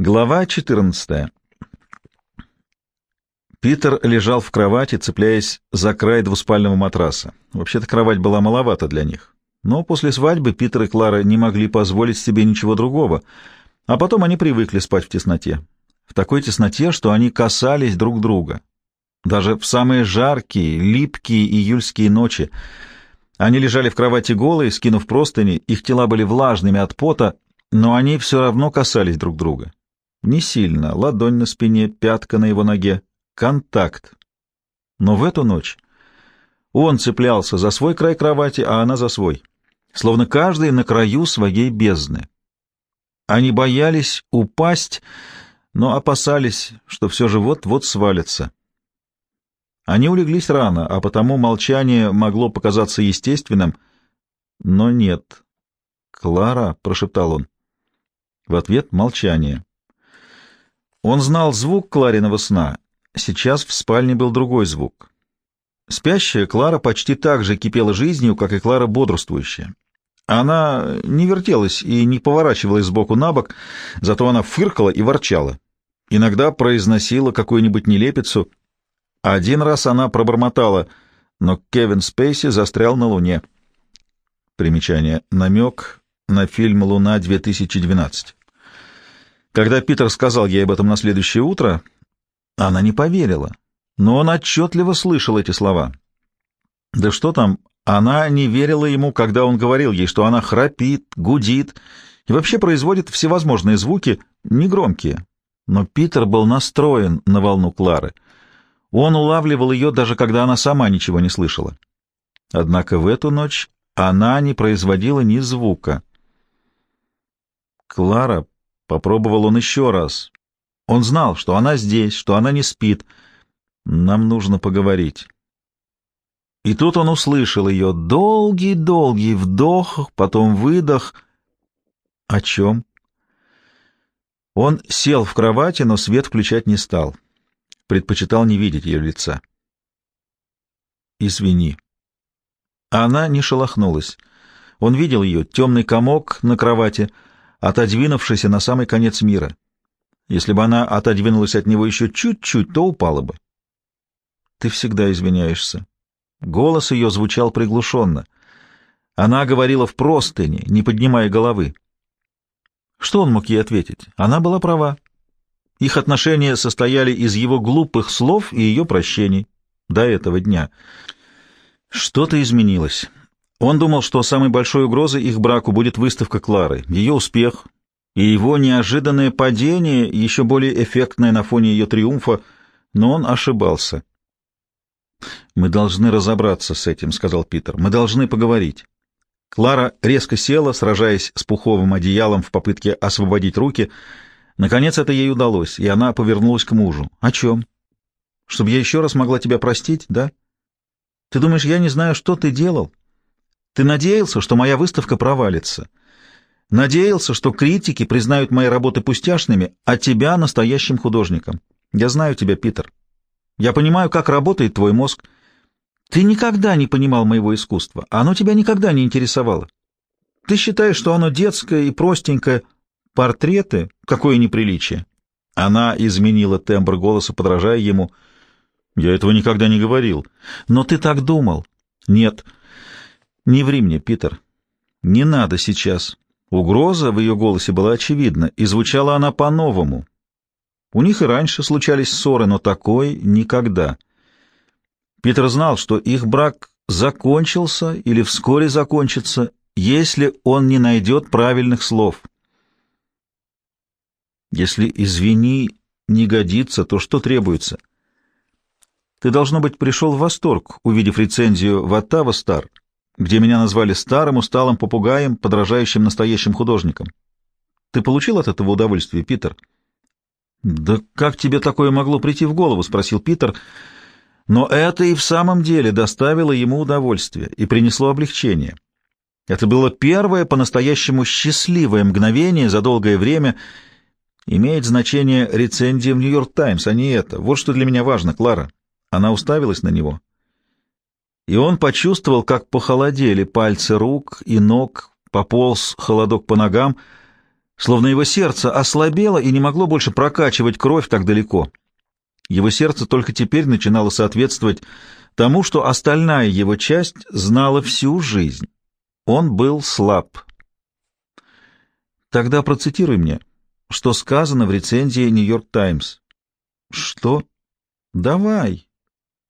Глава 14. Питер лежал в кровати, цепляясь за край двуспального матраса. Вообще-то кровать была маловата для них. Но после свадьбы Питер и Клара не могли позволить себе ничего другого, а потом они привыкли спать в тесноте. В такой тесноте, что они касались друг друга. Даже в самые жаркие, липкие июльские ночи. Они лежали в кровати голые, скинув простыни, их тела были влажными от пота, но они все равно касались друг друга. Не сильно, ладонь на спине, пятка на его ноге. Контакт. Но в эту ночь он цеплялся за свой край кровати, а она за свой. Словно каждый на краю своей бездны. Они боялись упасть, но опасались, что все же вот-вот свалится. Они улеглись рано, а потому молчание могло показаться естественным, но нет. «Клара», — прошептал он. В ответ — молчание. Он знал звук Клариного сна. Сейчас в спальне был другой звук. Спящая Клара почти так же кипела жизнью, как и Клара бодрствующая. Она не вертелась и не поворачивалась сбоку на бок, зато она фыркала и ворчала. Иногда произносила какую-нибудь нелепицу. Один раз она пробормотала, но Кевин Спейси застрял на Луне. Примечание. Намек на фильм «Луна-2012». Когда Питер сказал ей об этом на следующее утро, она не поверила, но он отчетливо слышал эти слова. Да что там, она не верила ему, когда он говорил ей, что она храпит, гудит и вообще производит всевозможные звуки, негромкие. Но Питер был настроен на волну Клары. Он улавливал ее, даже когда она сама ничего не слышала. Однако в эту ночь она не производила ни звука. Клара Попробовал он еще раз. Он знал, что она здесь, что она не спит. Нам нужно поговорить. И тут он услышал ее долгий-долгий вдох, потом выдох. О чем? Он сел в кровати, но свет включать не стал. Предпочитал не видеть ее лица. «Извини». Она не шелохнулась. Он видел ее, темный комок на кровати — отодвинувшийся на самый конец мира. Если бы она отодвинулась от него еще чуть-чуть, то упала бы. «Ты всегда извиняешься». Голос ее звучал приглушенно. Она говорила в простыне, не поднимая головы. Что он мог ей ответить? Она была права. Их отношения состояли из его глупых слов и ее прощений. До этого дня. Что-то изменилось. Он думал, что самой большой угрозой их браку будет выставка Клары, ее успех и его неожиданное падение, еще более эффектное на фоне ее триумфа, но он ошибался. «Мы должны разобраться с этим», — сказал Питер. «Мы должны поговорить». Клара резко села, сражаясь с пуховым одеялом в попытке освободить руки. Наконец это ей удалось, и она повернулась к мужу. «О чем? Чтобы я еще раз могла тебя простить, да? Ты думаешь, я не знаю, что ты делал?» Ты надеялся, что моя выставка провалится. Надеялся, что критики признают мои работы пустяшными, а тебя настоящим художником. Я знаю тебя, Питер. Я понимаю, как работает твой мозг. Ты никогда не понимал моего искусства. Оно тебя никогда не интересовало. Ты считаешь, что оно детское и простенькое. Портреты? Какое неприличие. Она изменила тембр голоса, подражая ему. Я этого никогда не говорил. Но ты так думал. Нет. «Не ври мне, Питер. Не надо сейчас». Угроза в ее голосе была очевидна, и звучала она по-новому. У них и раньше случались ссоры, но такой никогда. Питер знал, что их брак закончился или вскоре закончится, если он не найдет правильных слов. Если «извини» не годится, то что требуется? Ты, должно быть, пришел в восторг, увидев рецензию в «Оттава Стар», где меня назвали старым усталым попугаем, подражающим настоящим художникам. Ты получил от этого удовольствие, Питер? Да как тебе такое могло прийти в голову, спросил Питер. Но это и в самом деле доставило ему удовольствие и принесло облегчение. Это было первое по-настоящему счастливое мгновение за долгое время. Имеет значение рецензия в Нью-Йорк Таймс, а не это. Вот что для меня важно, Клара. Она уставилась на него и он почувствовал, как похолодели пальцы рук и ног, пополз холодок по ногам. словно его сердце ослабело и не могло больше прокачивать кровь так далеко. Его сердце только теперь начинало соответствовать тому, что остальная его часть знала всю жизнь. Он был слаб. Тогда процитируй мне, что сказано в рецензии «Нью-Йорк Таймс». Что? Давай.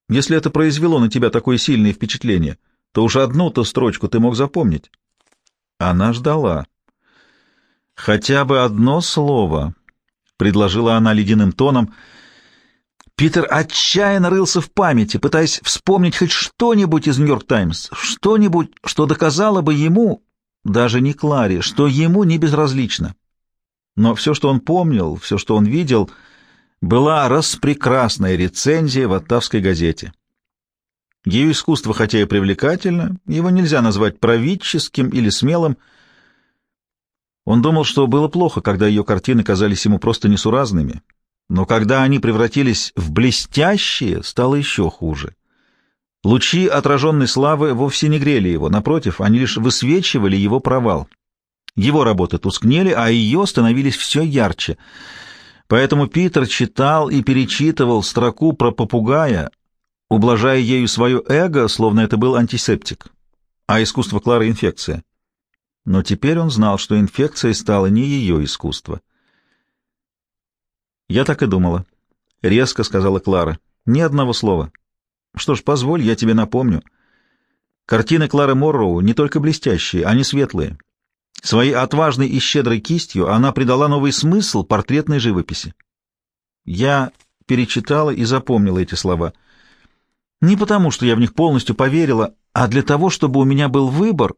Если это произвело на тебя такое сильное впечатление, то уж одну-то строчку ты мог запомнить. Она ждала. Хотя бы одно слово, предложила она ледяным тоном. Питер отчаянно рылся в памяти, пытаясь вспомнить хоть что-нибудь из «Нью-Йорк Таймс», что-нибудь, что доказало бы ему, даже не Кларе, что ему не безразлично. Но все, что он помнил, все, что он видел, была распрекрасная рецензия в Оттавской газете. Ее искусство, хотя и привлекательно, его нельзя назвать правительским или смелым, он думал, что было плохо, когда ее картины казались ему просто несуразными, но когда они превратились в блестящие, стало еще хуже. Лучи отраженной славы вовсе не грели его, напротив, они лишь высвечивали его провал. Его работы тускнели, а ее становились все ярче. Поэтому Питер читал и перечитывал строку про попугая, ублажая ею свое эго, словно это был антисептик, а искусство Клары — инфекция. Но теперь он знал, что инфекцией стало не ее искусство. «Я так и думала», — резко сказала Клара. «Ни одного слова. Что ж, позволь, я тебе напомню. Картины Клары Морроу не только блестящие, они светлые. Своей отважной и щедрой кистью она придала новый смысл портретной живописи. Я перечитала и запомнила эти слова. Не потому, что я в них полностью поверила, а для того, чтобы у меня был выбор,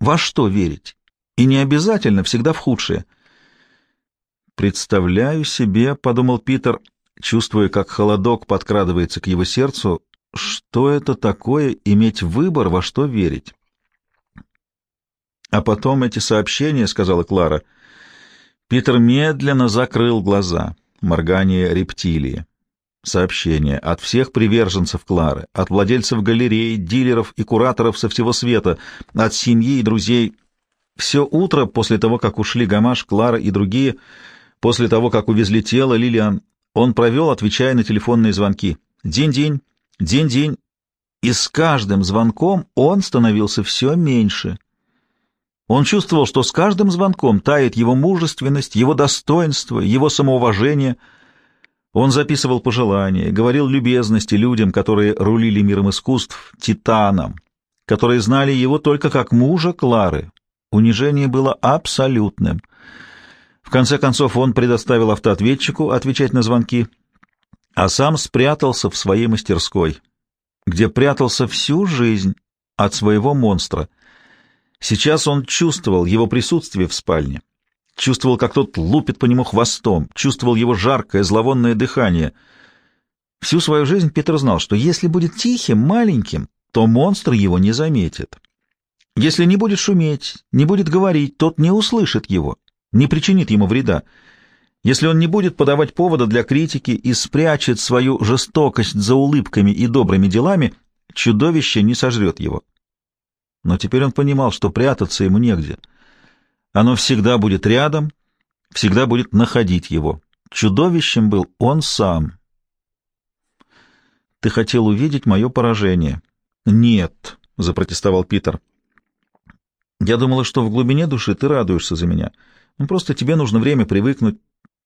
во что верить, и не обязательно всегда в худшее. «Представляю себе», — подумал Питер, чувствуя, как холодок подкрадывается к его сердцу, что это такое иметь выбор, во что верить. А потом эти сообщения, — сказала Клара. Питер медленно закрыл глаза. Моргание рептилии. Сообщение от всех приверженцев Клары, от владельцев галерей, дилеров и кураторов со всего света, от семьи и друзей. Все утро после того, как ушли Гамаш, Клара и другие, после того, как увезли тело Лилиан, он провел, отвечая на телефонные звонки. День-день, день-день. И с каждым звонком он становился все меньше. Он чувствовал, что с каждым звонком тает его мужественность, его достоинство, его самоуважение — он записывал пожелания, говорил любезности людям, которые рулили миром искусств, титанам, которые знали его только как мужа Клары. Унижение было абсолютным. В конце концов он предоставил автоответчику отвечать на звонки, а сам спрятался в своей мастерской, где прятался всю жизнь от своего монстра. Сейчас он чувствовал его присутствие в спальне чувствовал, как тот лупит по нему хвостом, чувствовал его жаркое, зловонное дыхание. Всю свою жизнь Питер знал, что если будет тихим, маленьким, то монстр его не заметит. Если не будет шуметь, не будет говорить, тот не услышит его, не причинит ему вреда. Если он не будет подавать повода для критики и спрячет свою жестокость за улыбками и добрыми делами, чудовище не сожрет его. Но теперь он понимал, что прятаться ему негде — оно всегда будет рядом, всегда будет находить его. Чудовищем был он сам. «Ты хотел увидеть мое поражение». «Нет», — запротестовал Питер. «Я думала, что в глубине души ты радуешься за меня. Ну, просто тебе нужно время привыкнуть.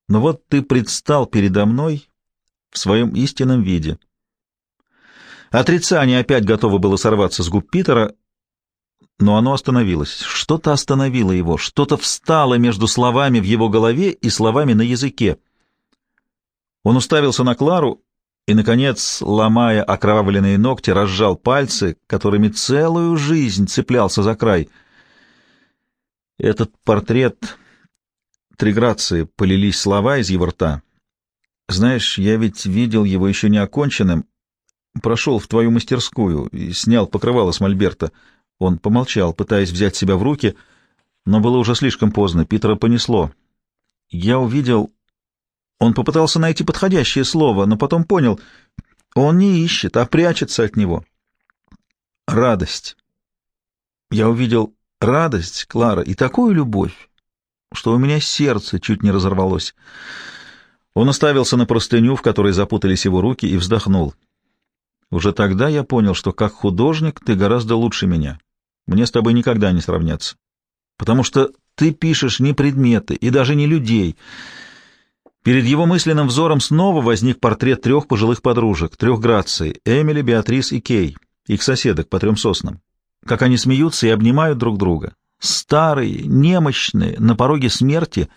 Но вот ты предстал передо мной в своем истинном виде». Отрицание опять готово было сорваться с губ Питера, но оно остановилось. Что-то остановило его, что-то встало между словами в его голове и словами на языке. Он уставился на Клару и, наконец, ломая окровавленные ногти, разжал пальцы, которыми целую жизнь цеплялся за край. Этот портрет... Три грации полились слова из его рта. Знаешь, я ведь видел его еще не оконченным. Прошел в твою мастерскую и снял покрывало с мольберта. Он помолчал, пытаясь взять себя в руки, но было уже слишком поздно. Питера понесло. Я увидел... Он попытался найти подходящее слово, но потом понял, он не ищет, а прячется от него. Радость. Я увидел радость, Клара, и такую любовь. что у меня сердце чуть не разорвалось. Он оставился на простыню, в которой запутались его руки, и вздохнул. Уже тогда я понял, что как художник ты гораздо лучше меня. Мне с тобой никогда не сравняться. Потому что ты пишешь не предметы и даже не людей. Перед его мысленным взором снова возник портрет трех пожилых подружек, трех Граций, Эмили, Беатрис и Кей, их соседок по трем соснам. Как они смеются и обнимают друг друга. Старые, немощные, на пороге смерти.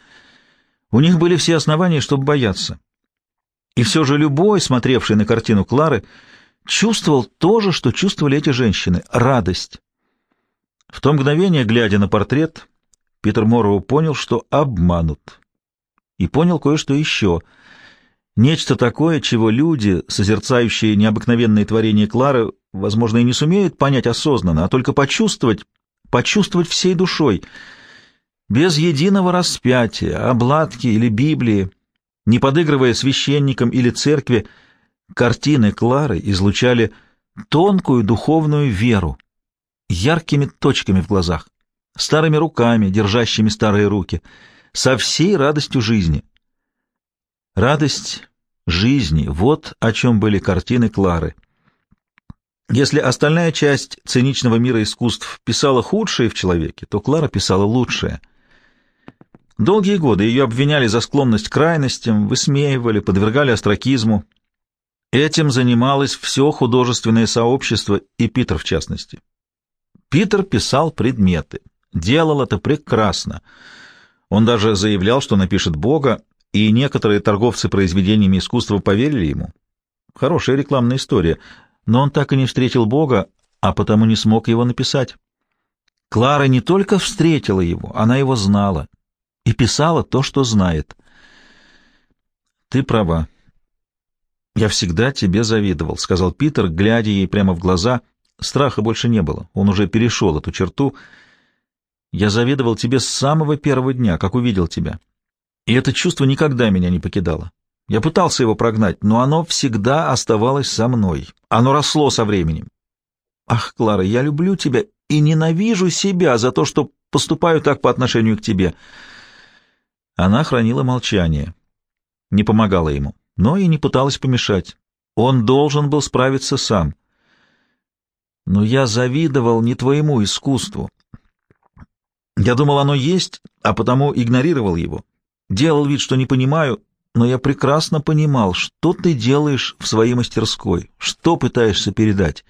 У них были все основания, чтобы бояться. И все же любой, смотревший на картину Клары, чувствовал то же, что чувствовали эти женщины — радость. В то мгновение, глядя на портрет, Питер Морроу понял, что обманут. И понял кое-что еще. Нечто такое, чего люди, созерцающие необыкновенные творения Клары, возможно, и не сумеют понять осознанно, а только почувствовать, почувствовать всей душой, без единого распятия, обладки или Библии, не подыгрывая священникам или церкви, картины Клары излучали тонкую духовную веру, яркими точками в глазах, старыми руками, держащими старые руки, со всей радостью жизни. Радость жизни — вот о чем были картины Клары. Если остальная часть циничного мира искусств писала худшее в человеке, то Клара писала лучшее. Долгие годы ее обвиняли за склонность к крайностям, высмеивали, подвергали остракизму. Этим занималось все художественное сообщество и Питер в частности. Питер писал предметы. Делал это прекрасно. Он даже заявлял, что напишет Бога, и некоторые торговцы произведениями искусства поверили ему. Хорошая рекламная история, но он так и не встретил Бога, а потому не смог его написать. Клара не только встретила его, она его знала и писала то, что знает. «Ты права. Я всегда тебе завидовал», — сказал Питер, глядя ей прямо в глаза — Страха больше не было, он уже перешел эту черту. Я завидовал тебе с самого первого дня, как увидел тебя. И это чувство никогда меня не покидало. Я пытался его прогнать, но оно всегда оставалось со мной. Оно росло со временем. Ах, Клара, я люблю тебя и ненавижу себя за то, что поступаю так по отношению к тебе. Она хранила молчание, не помогала ему, но и не пыталась помешать. Он должен был справиться сам. Но я завидовал не твоему искусству. Я думал, оно есть, а потому игнорировал его. Делал вид, что не понимаю, но я прекрасно понимал, что ты делаешь в своей мастерской, что пытаешься передать.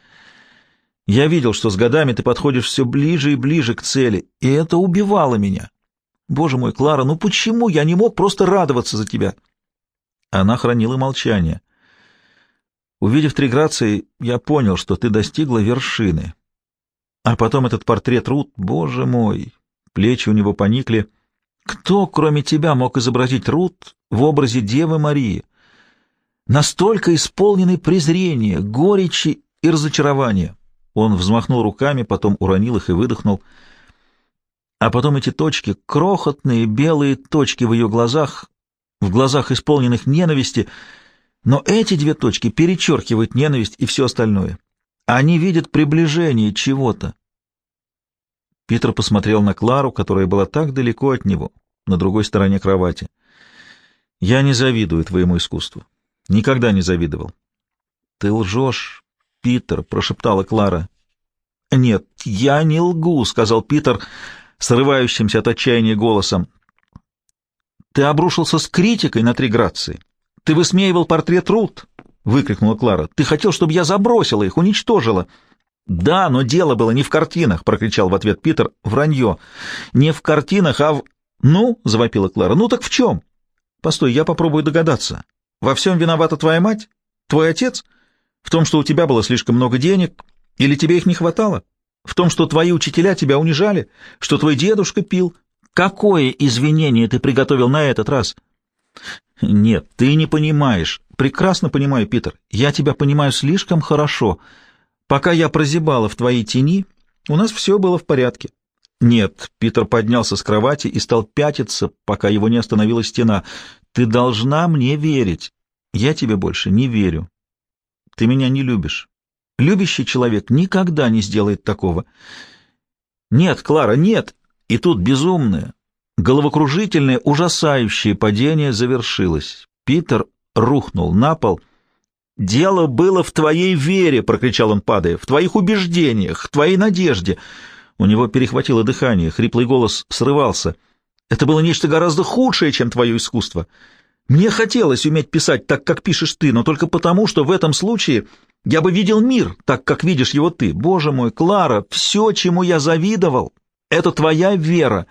Я видел, что с годами ты подходишь все ближе и ближе к цели, и это убивало меня. Боже мой, Клара, ну почему я не мог просто радоваться за тебя?» Она хранила молчание. Увидев три грации, я понял, что ты достигла вершины. А потом этот портрет Рут, боже мой, плечи у него поникли. Кто, кроме тебя, мог изобразить Рут в образе Девы Марии? Настолько исполненный презрения, горечи и разочарования. Он взмахнул руками, потом уронил их и выдохнул. А потом эти точки, крохотные белые точки в ее глазах, в глазах исполненных ненависти — но эти две точки перечеркивают ненависть и все остальное. Они видят приближение чего-то. Питер посмотрел на Клару, которая была так далеко от него, на другой стороне кровати. «Я не завидую твоему искусству. Никогда не завидовал». «Ты лжешь, Питер», — прошептала Клара. «Нет, я не лгу», — сказал Питер, срывающимся от отчаяния голосом. «Ты обрушился с критикой на три грации. Ты высмеивал портрет Рут!» — выкрикнула Клара. «Ты хотел, чтобы я забросила их, уничтожила!» «Да, но дело было не в картинах!» — прокричал в ответ Питер. «Вранье! Не в картинах, а в...» «Ну?» — завопила Клара. «Ну так в чем?» «Постой, я попробую догадаться. Во всем виновата твоя мать? Твой отец? В том, что у тебя было слишком много денег? Или тебе их не хватало? В том, что твои учителя тебя унижали? Что твой дедушка пил? Какое извинение ты приготовил на этот раз?» «Нет, ты не понимаешь. Прекрасно понимаю, Питер. Я тебя понимаю слишком хорошо. Пока я прозябала в твоей тени, у нас все было в порядке». «Нет», — Питер поднялся с кровати и стал пятиться, пока его не остановила стена. «Ты должна мне верить. Я тебе больше не верю. Ты меня не любишь. Любящий человек никогда не сделает такого». «Нет, Клара, нет!» И тут безумная, Головокружительное, ужасающее падение завершилось. Питер рухнул на пол. «Дело было в твоей вере!» — прокричал он, падая. «В твоих убеждениях, в твоей надежде!» У него перехватило дыхание, хриплый голос срывался. «Это было нечто гораздо худшее, чем твое искусство. Мне хотелось уметь писать так, как пишешь ты, но только потому, что в этом случае я бы видел мир так, как видишь его ты. Боже мой, Клара, все, чему я завидовал, — это твоя вера!»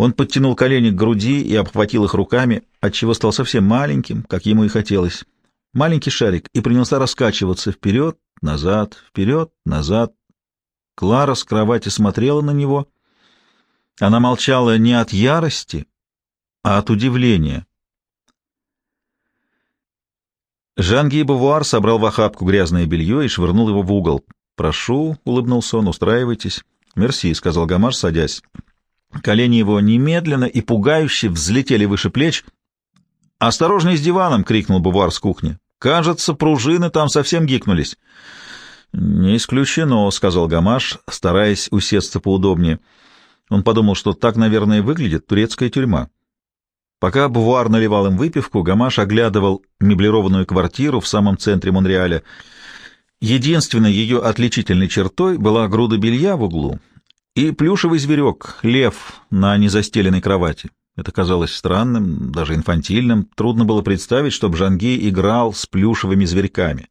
Он подтянул колени к груди и обхватил их руками, отчего стал совсем маленьким, как ему и хотелось. Маленький шарик, и принялся раскачиваться вперед, назад, вперед, назад. Клара с кровати смотрела на него. Она молчала не от ярости, а от удивления. Жанги Бувуар собрал в охапку грязное белье и швырнул его в угол. «Прошу», — улыбнулся он, — «устраивайтесь». «Мерси», — сказал Гамаш, садясь. Колени его немедленно и пугающе взлетели выше плеч. «Осторожней с диваном!» — крикнул Бувар с кухни. «Кажется, пружины там совсем гикнулись». «Не исключено», — сказал Гамаш, стараясь усесться поудобнее. Он подумал, что так, наверное, выглядит турецкая тюрьма. Пока Бувар наливал им выпивку, Гамаш оглядывал меблированную квартиру в самом центре Монреаля. Единственной ее отличительной чертой была груда белья в углу, и плюшевый зверек, лев, на незастеленной кровати. Это казалось странным, даже инфантильным. Трудно было представить, чтобы Жанги играл с плюшевыми зверьками.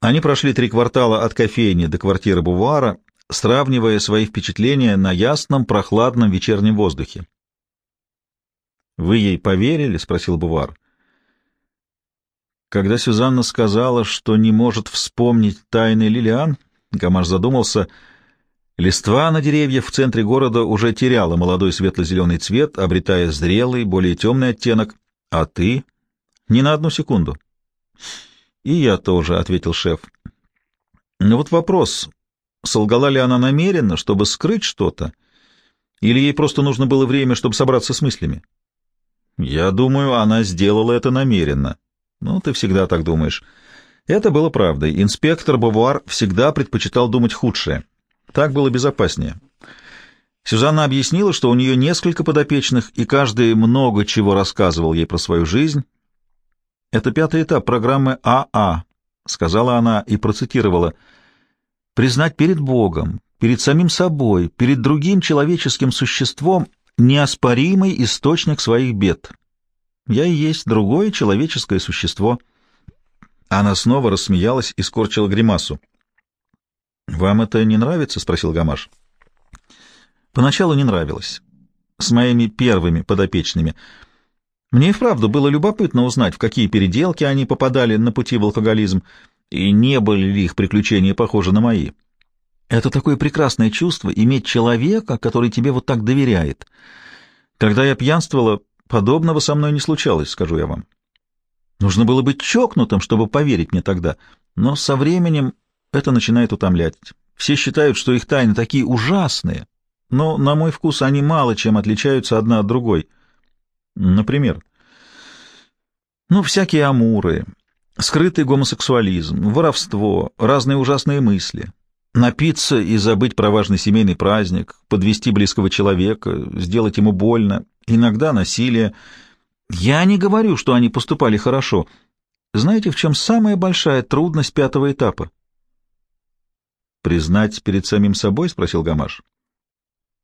Они прошли три квартала от кофейни до квартиры Бувара, сравнивая свои впечатления на ясном, прохладном вечернем воздухе. «Вы ей поверили?» — спросил Бувар. Когда Сюзанна сказала, что не может вспомнить тайны Лилиан, Гамаш задумался — Листва на деревьях в центре города уже теряла молодой светло-зеленый цвет, обретая зрелый, более темный оттенок. А ты? Ни на одну секунду. И я тоже, — ответил шеф. Но вот вопрос, солгала ли она намеренно, чтобы скрыть что-то, или ей просто нужно было время, чтобы собраться с мыслями? Я думаю, она сделала это намеренно. Ну, ты всегда так думаешь. Это было правдой. Инспектор Бавуар всегда предпочитал думать худшее. Так было безопаснее. Сюзанна объяснила, что у нее несколько подопечных, и каждый много чего рассказывал ей про свою жизнь. «Это пятый этап программы АА», а», — сказала она и процитировала, «признать перед Богом, перед самим собой, перед другим человеческим существом неоспоримый источник своих бед. Я и есть другое человеческое существо». Она снова рассмеялась и скорчила гримасу. «Вам это не нравится?» — спросил Гамаш. «Поначалу не нравилось. С моими первыми подопечными. Мне и вправду было любопытно узнать, в какие переделки они попадали на пути в алкоголизм, и не были ли их приключения похожи на мои. Это такое прекрасное чувство — иметь человека, который тебе вот так доверяет. Когда я пьянствовала, подобного со мной не случалось, скажу я вам. Нужно было быть чокнутым, чтобы поверить мне тогда, но со временем это начинает утомлять. Все считают, что их тайны такие ужасные, но, на мой вкус, они мало чем отличаются одна от другой. Например, ну, всякие амуры, скрытый гомосексуализм, воровство, разные ужасные мысли. Напиться и забыть про важный семейный праздник, подвести близкого человека, сделать ему больно, иногда насилие. Я не говорю, что они поступали хорошо. Знаете, в чем самая большая трудность пятого этапа? «Признать перед самим собой?» — спросил Гамаш.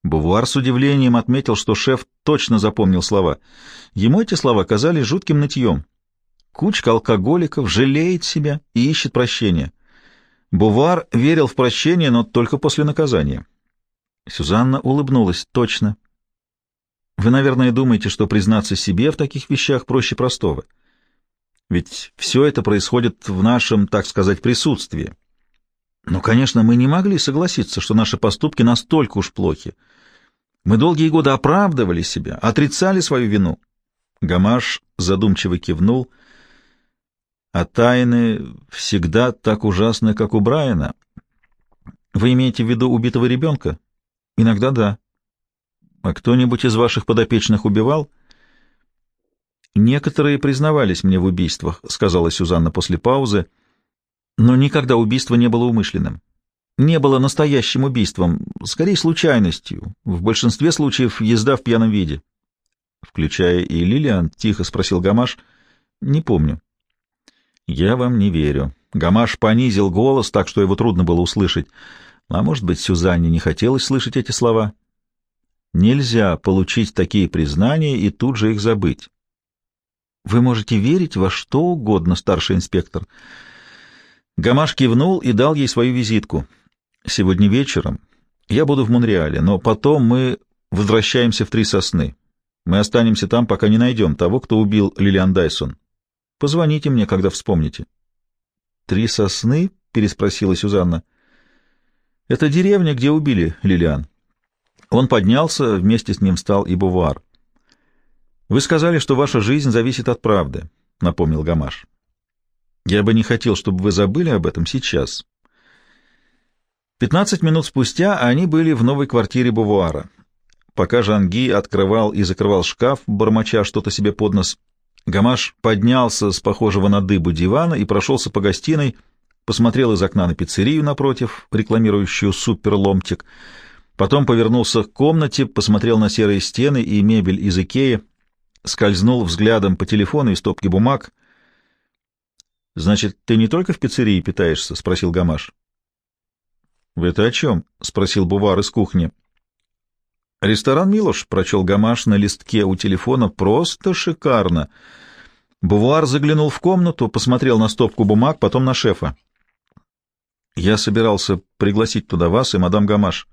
Бувуар с удивлением отметил, что шеф точно запомнил слова. Ему эти слова казались жутким нытьем. Кучка алкоголиков жалеет себя и ищет прощения. Бувар верил в прощение, но только после наказания. Сюзанна улыбнулась. «Точно. Вы, наверное, думаете, что признаться себе в таких вещах проще простого. Ведь все это происходит в нашем, так сказать, присутствии. Но, конечно, мы не могли согласиться, что наши поступки настолько уж плохи. Мы долгие годы оправдывали себя, отрицали свою вину. Гамаш задумчиво кивнул. А тайны всегда так ужасны, как у Брайана. Вы имеете в виду убитого ребенка? Иногда да. А кто-нибудь из ваших подопечных убивал? Некоторые признавались мне в убийствах, сказала Сюзанна после паузы но никогда убийство не было умышленным. не было настоящим убийством, скорее случайностью. В большинстве случаев езда в пьяном виде. Включая и Лилиан, тихо спросил Гамаш. Не помню. Я вам не верю. Гамаш понизил голос так, что его трудно было услышать. А может быть, Сюзанне не хотелось слышать эти слова? Нельзя получить такие признания и тут же их забыть. Вы можете верить во что угодно, старший инспектор. Гамаш кивнул и дал ей свою визитку. Сегодня вечером я буду в Монреале, но потом мы возвращаемся в Три Сосны. Мы останемся там, пока не найдем того, кто убил Лилиан Дайсон. Позвоните мне, когда вспомните. — Три Сосны? — переспросила Сюзанна. — Это деревня, где убили Лилиан. Он поднялся, вместе с ним стал и Бувар. — Вы сказали, что ваша жизнь зависит от правды, — напомнил Гамаш. — Я бы не хотел, чтобы вы забыли об этом сейчас. Пятнадцать минут спустя они были в новой квартире Бувуара. Пока Жанги открывал и закрывал шкаф, бормоча что-то себе под нос, Гамаш поднялся с похожего на дыбу дивана и прошелся по гостиной, посмотрел из окна на пиццерию напротив, рекламирующую суперломтик, потом повернулся к комнате, посмотрел на серые стены и мебель из Икеи, скользнул взглядом по телефону и стопке бумаг. «Значит, ты не только в пиццерии питаешься?» — спросил Гамаш. — Вы это о чем? — спросил Бувар из кухни. — Ресторан «Милош», — прочел Гамаш на листке у телефона, — просто шикарно. Бувар заглянул в комнату, посмотрел на стопку бумаг, потом на шефа. — Я собирался пригласить туда вас и мадам Гамаш.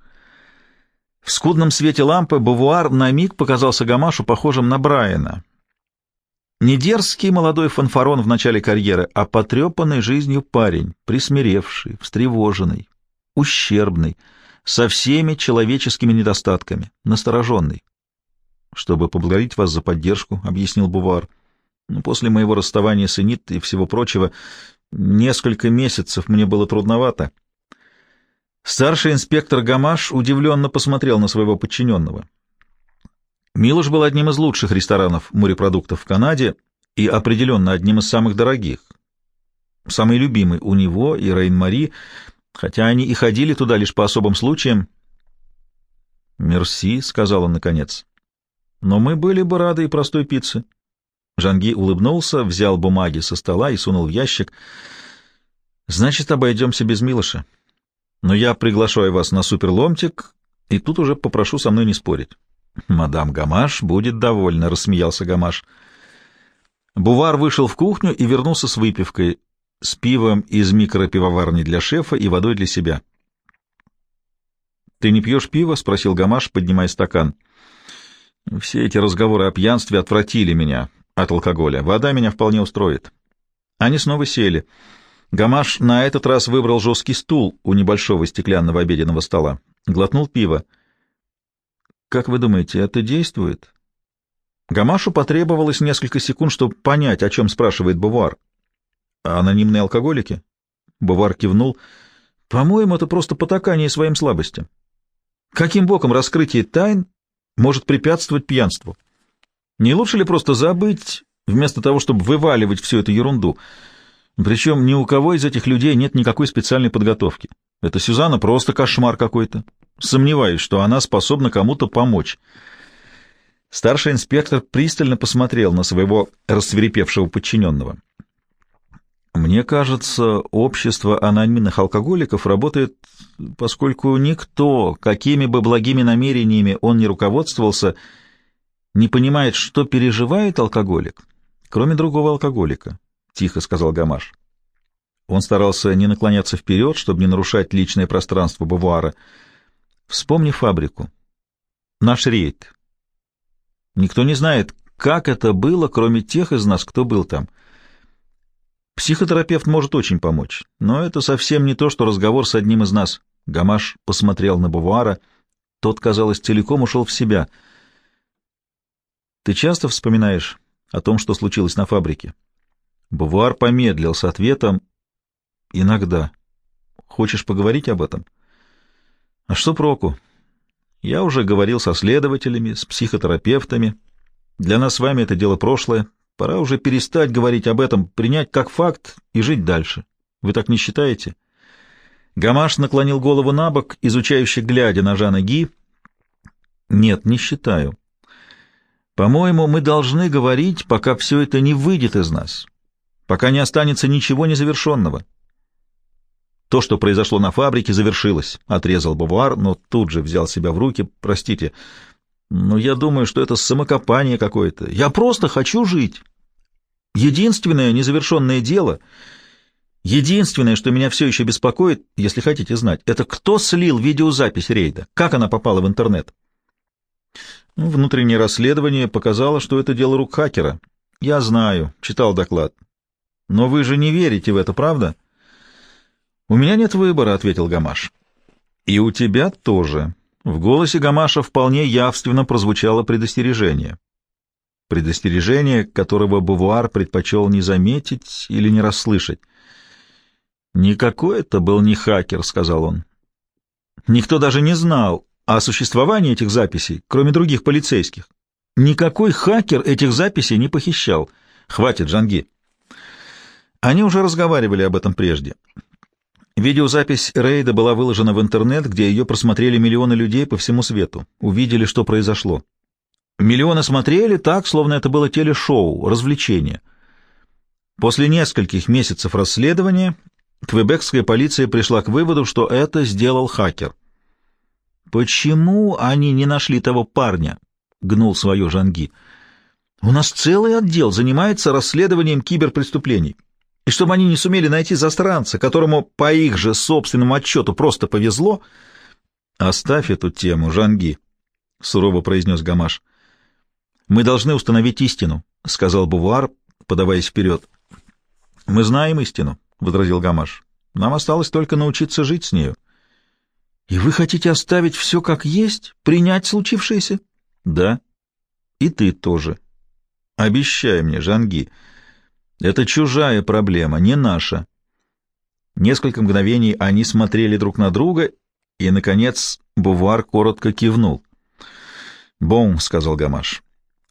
В скудном свете лампы Бувуар на миг показался Гамашу похожим на Брайана. Не дерзкий молодой фанфарон в начале карьеры, а потрепанный жизнью парень, присмиревший, встревоженный, ущербный, со всеми человеческими недостатками, настороженный. «Чтобы поблагодарить вас за поддержку», — объяснил Бувар. «Ну, «После моего расставания с Энит и всего прочего, несколько месяцев мне было трудновато». Старший инспектор Гамаш удивленно посмотрел на своего подчиненного. Милош был одним из лучших ресторанов морепродуктов в Канаде и определенно одним из самых дорогих. Самый любимый у него и Рейн-Мари, хотя они и ходили туда лишь по особым случаям. «Мерси», — сказал он наконец. «Но мы были бы рады и простой пицце». Жанги улыбнулся, взял бумаги со стола и сунул в ящик. «Значит, обойдемся без Милоша. Но я приглашаю вас на суперломтик, и тут уже попрошу со мной не спорить». «Мадам Гамаш будет довольна», — рассмеялся Гамаш. Бувар вышел в кухню и вернулся с выпивкой с пивом из микропивоварни для шефа и водой для себя. «Ты не пьешь пиво?» — спросил Гамаш, поднимая стакан. «Все эти разговоры о пьянстве отвратили меня от алкоголя. Вода меня вполне устроит». Они снова сели. Гамаш на этот раз выбрал жесткий стул у небольшого стеклянного обеденного стола. Глотнул пиво. «Как вы думаете, это действует?» Гамашу потребовалось несколько секунд, чтобы понять, о чем спрашивает Бувар. А анонимные алкоголики? Бувар кивнул. По-моему, это просто потакание своим слабостям. Каким боком раскрытие тайн может препятствовать пьянству? Не лучше ли просто забыть, вместо того, чтобы вываливать всю эту ерунду? Причем ни у кого из этих людей нет никакой специальной подготовки. Это Сюзанна просто кошмар какой-то. Сомневаюсь, что она способна кому-то помочь. Старший инспектор пристально посмотрел на своего рассверепевшего подчиненного. Мне кажется, общество анонимных алкоголиков работает, поскольку никто, какими бы благими намерениями он ни руководствовался, не понимает, что переживает алкоголик, кроме другого алкоголика, — тихо сказал Гамаш. Он старался не наклоняться вперед, чтобы не нарушать личное пространство Бавуара. Вспомни фабрику. Наш рейд. Никто не знает, как это было, кроме тех из нас, кто был там — Психотерапевт может очень помочь, но это совсем не то, что разговор с одним из нас. Гамаш посмотрел на Бавуара. Тот, казалось, целиком ушел в себя. «Ты часто вспоминаешь о том, что случилось на фабрике?» Бавуар помедлил с ответом. «Иногда. Хочешь поговорить об этом?» «А что проку? Я уже говорил со следователями, с психотерапевтами. Для нас с вами это дело прошлое. Пора уже перестать говорить об этом, принять как факт и жить дальше. Вы так не считаете? Гамаш наклонил голову на бок, изучающе глядя на Жана Ги. «Нет, не считаю. По-моему, мы должны говорить, пока все это не выйдет из нас, пока не останется ничего незавершенного». То, что произошло на фабрике, завершилось, — отрезал Бавуар, но тут же взял себя в руки. Простите, но я думаю, что это самокопание какое-то. Я просто хочу жить. Единственное незавершенное дело, единственное, что меня все еще беспокоит, если хотите знать, это кто слил видеозапись рейда, как она попала в интернет. Ну, внутреннее расследование показало, что это дело рук хакера. Я знаю, читал доклад. Но вы же не верите в это, правда? — «У меня нет выбора», — ответил Гамаш. «И у тебя тоже». В голосе Гамаша вполне явственно прозвучало предостережение. Предостережение, которого Бувуар предпочел не заметить или не расслышать. «Никакой это был не хакер», — сказал он. «Никто даже не знал о существовании этих записей, кроме других полицейских. Никакой хакер этих записей не похищал. Хватит, Джанги». Они уже разговаривали об этом прежде. Видеозапись рейда была выложена в интернет, где ее просмотрели миллионы людей по всему свету, увидели, что произошло. Миллионы смотрели так, словно это было телешоу, развлечение. После нескольких месяцев расследования квебекская полиция пришла к выводу, что это сделал хакер. «Почему они не нашли того парня?» — гнул свое Жанги. «У нас целый отдел занимается расследованием киберпреступлений и чтобы они не сумели найти застранца, которому по их же собственному отчету просто повезло... — Оставь эту тему, Жанги, — сурово произнес Гамаш. — Мы должны установить истину, — сказал Бувуар, подаваясь вперед. — Мы знаем истину, — возразил Гамаш. — Нам осталось только научиться жить с нею. — И вы хотите оставить все как есть, принять случившееся? — Да. — И ты тоже. — Обещай мне, Жанги, — это чужая проблема, не наша. Несколько мгновений они смотрели друг на друга, и, наконец, Бувар коротко кивнул. «Бон», — сказал Гамаш.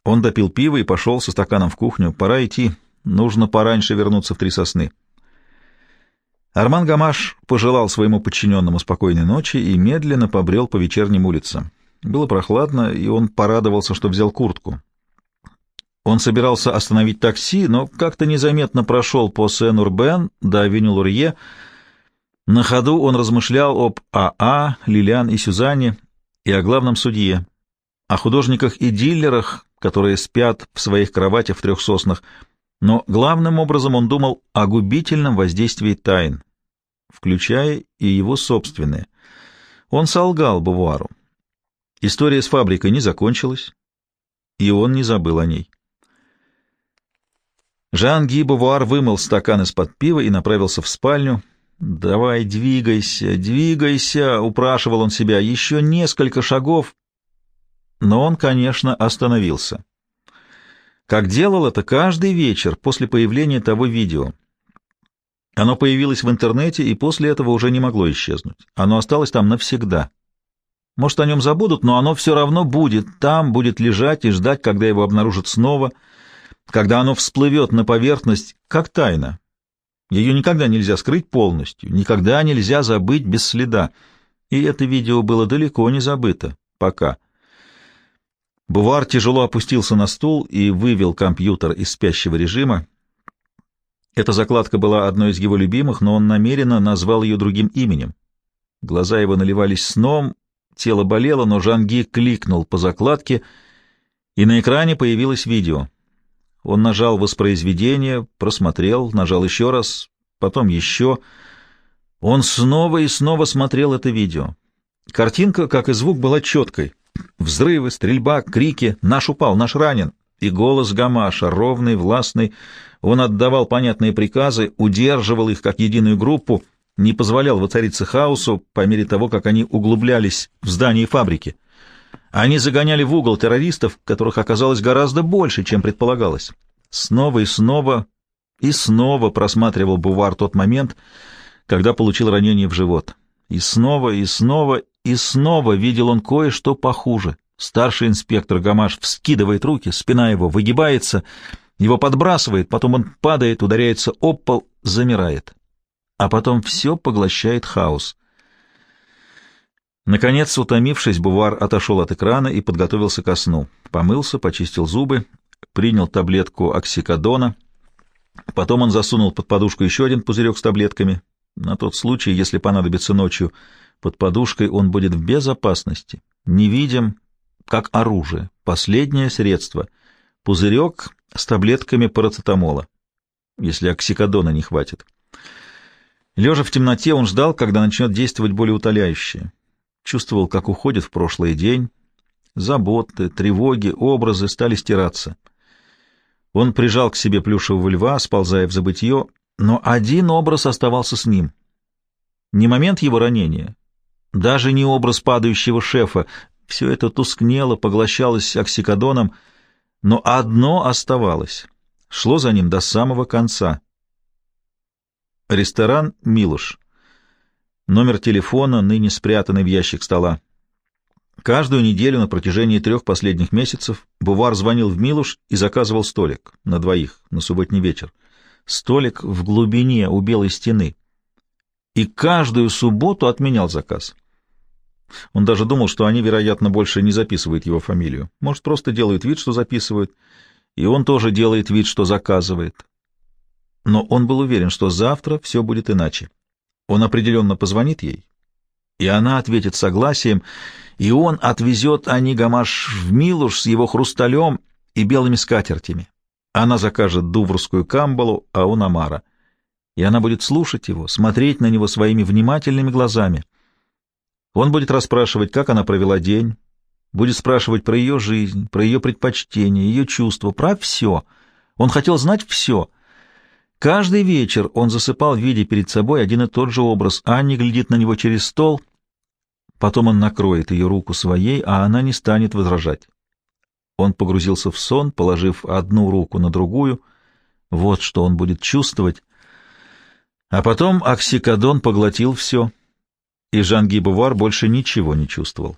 Он допил пиво и пошел со стаканом в кухню. «Пора идти. Нужно пораньше вернуться в Три Сосны». Арман Гамаш пожелал своему подчиненному спокойной ночи и медленно побрел по вечерним улицам. Было прохладно, и он порадовался, что взял куртку. Он собирался остановить такси, но как-то незаметно прошел по Сен-Урбен до Авеню-Лурье. На ходу он размышлял об АА, а, Лилиан и Сюзанне и о главном судье, о художниках и дилерах, которые спят в своих кроватях в трех соснах, но главным образом он думал о губительном воздействии тайн, включая и его собственные. Он солгал Бувуару. История с фабрикой не закончилась, и он не забыл о ней. Жан Ги Бувуар вымыл стакан из-под пива и направился в спальню. «Давай, двигайся, двигайся!» — упрашивал он себя. «Еще несколько шагов!» Но он, конечно, остановился. Как делал это каждый вечер после появления того видео. Оно появилось в интернете и после этого уже не могло исчезнуть. Оно осталось там навсегда. Может, о нем забудут, но оно все равно будет там, будет лежать и ждать, когда его обнаружат снова — когда оно всплывет на поверхность, как тайна. Ее никогда нельзя скрыть полностью, никогда нельзя забыть без следа. И это видео было далеко не забыто. Пока. Бувар тяжело опустился на стул и вывел компьютер из спящего режима. Эта закладка была одной из его любимых, но он намеренно назвал ее другим именем. Глаза его наливались сном, тело болело, но Жанги кликнул по закладке, и на экране появилось видео — он нажал воспроизведение, просмотрел, нажал еще раз, потом еще. Он снова и снова смотрел это видео. Картинка, как и звук, была четкой. Взрывы, стрельба, крики «Наш упал! Наш ранен!» И голос Гамаша, ровный, властный. Он отдавал понятные приказы, удерживал их как единую группу, не позволял воцариться хаосу по мере того, как они углублялись в здание фабрики. Они загоняли в угол террористов, которых оказалось гораздо больше, чем предполагалось. Снова и снова и снова просматривал Бувар тот момент, когда получил ранение в живот. И снова, и снова, и снова видел он кое-что похуже. Старший инспектор Гамаш вскидывает руки, спина его выгибается, его подбрасывает, потом он падает, ударяется об пол, замирает. а потом все поглощает хаос. Наконец, утомившись, Бувар отошел от экрана и подготовился ко сну. Помылся, почистил зубы, принял таблетку оксикодона. Потом он засунул под подушку еще один пузырек с таблетками. На тот случай, если понадобится ночью, под подушкой он будет в безопасности, невидим, как оружие, последнее средство. Пузырек с таблетками парацетамола, если оксикодона не хватит. Лежа в темноте, он ждал, когда начнет действовать более утоляющее. Чувствовал, как уходит в прошлый день. Заботы, тревоги, образы стали стираться. Он прижал к себе плюшевого льва, сползая в забытье, но один образ оставался с ним. Не момент его ранения, даже не образ падающего шефа, все это тускнело, поглощалось оксикодоном, но одно оставалось, шло за ним до самого конца. Ресторан «Милуш». Номер телефона, ныне спрятанный в ящик стола. Каждую неделю на протяжении трех последних месяцев Бувар звонил в Милуш и заказывал столик на двоих на субботний вечер. Столик в глубине у белой стены. И каждую субботу отменял заказ. Он даже думал, что они, вероятно, больше не записывают его фамилию. Может, просто делают вид, что записывают, и он тоже делает вид, что заказывает. Но он был уверен, что завтра все будет иначе. Он определенно позвонит ей, и она ответит согласием, и он отвезет Ани Гамаш в Милуш с его хрусталем и белыми скатертями. Она закажет дуврскую камбалу, а он Амара. И она будет слушать его, смотреть на него своими внимательными глазами. Он будет расспрашивать, как она провела день, будет спрашивать про ее жизнь, про ее предпочтения, ее чувства, про все. Он хотел знать все — Каждый вечер он засыпал, видя перед собой один и тот же образ. Анни глядит на него через стол, потом он накроет ее руку своей, а она не станет возражать. Он погрузился в сон, положив одну руку на другую. Вот что он будет чувствовать. А потом оксикодон поглотил все, и Жан Гибувар больше ничего не чувствовал.